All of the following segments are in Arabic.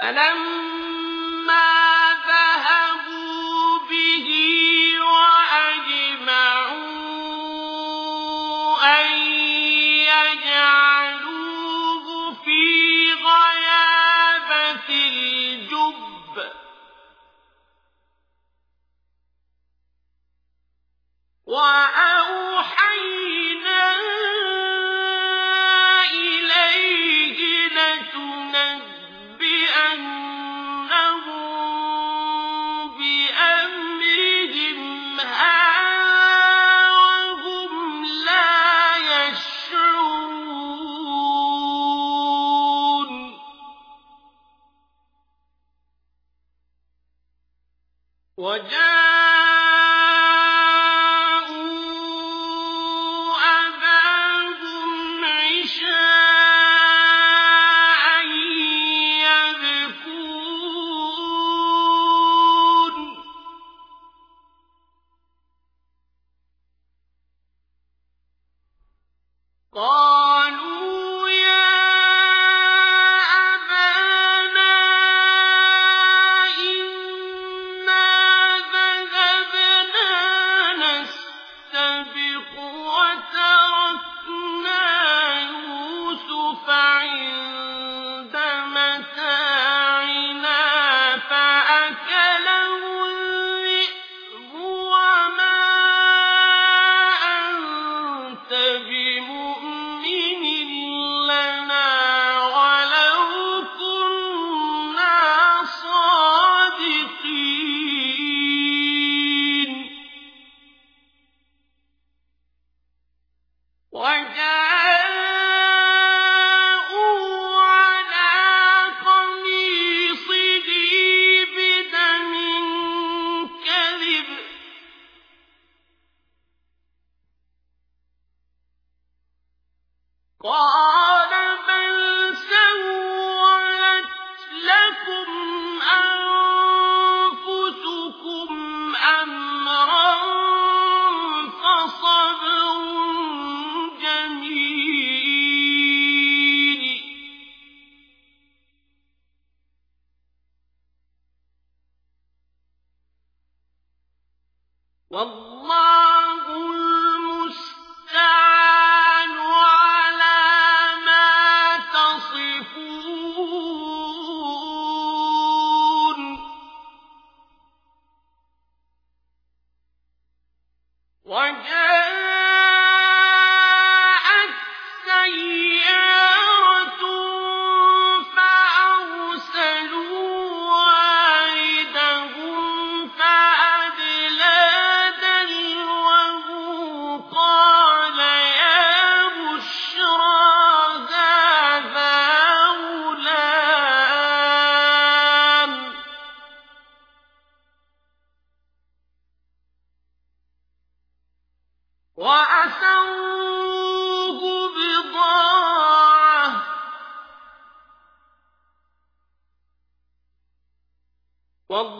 فلما وجاء والله والله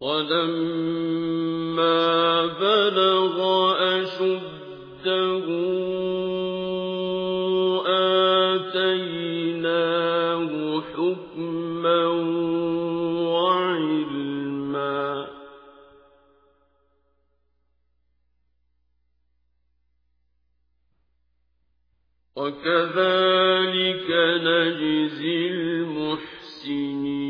ولما بلغ أشده آتيناه حكما وعلما. وكذلك نجزي المحسنين.